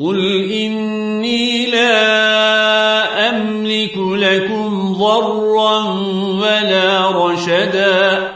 قل إني لا أملك لكم ضرا ولا رشدا